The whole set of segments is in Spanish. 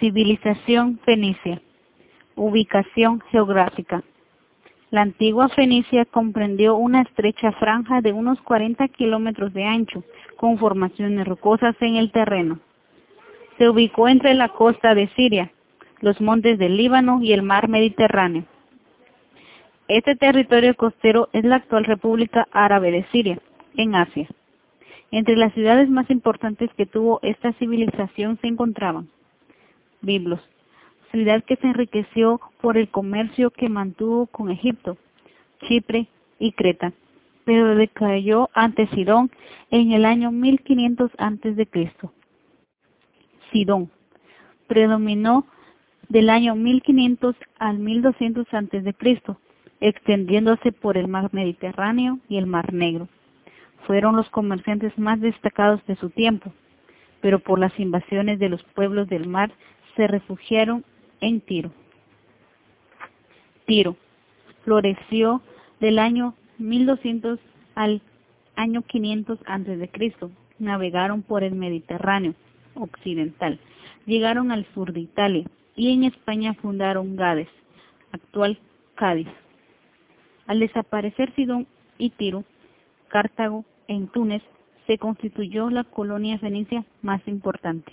Civilización fenicia. Ubicación geográfica. La antigua Fenicia comprendió una estrecha franja de unos 40 kilómetros de ancho, con formaciones rocosas en el terreno. Se ubicó entre la costa de Siria, los montes del Líbano y el mar Mediterráneo. Este territorio costero es la actual República Árabe de Siria, en Asia. Entre las ciudades más importantes que tuvo esta civilización se encontraban Biblos, ciudad que se enriqueció por el comercio que mantuvo con Egipto, Chipre y Creta, pero decayó ante Sidón en el año 1500 a.C. Sidón predominó del año 1500 al 1200 a.C., extendiéndose por el mar Mediterráneo y el mar Negro. Fueron los comerciantes más destacados de su tiempo, pero por las invasiones de los pueblos del mar se refugiaron en Tiro. Tiro floreció del año 1200 al año 500 a.C. Navegaron por el Mediterráneo occidental, llegaron al sur de Italia y en España fundaron Gades, actual Cádiz. Al desaparecer Sidón y Tiro, Cartago en Túnez se constituyó la colonia fenicia más importante.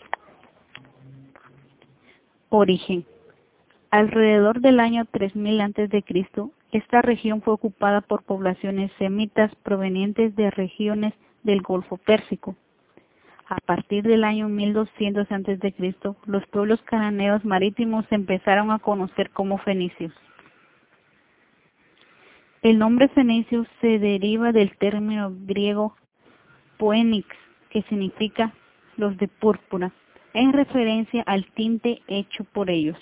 Origen. Alrededor del año 3000 a.C., esta región fue ocupada por poblaciones semitas provenientes de regiones del Golfo Pérsico. A partir del año 1200 a.C., los pueblos cananeos marítimos se empezaron a conocer como fenicios. El nombre fenicio se deriva del término griego poenix, que significa los de púrpura en referencia al tinte hecho por ellos.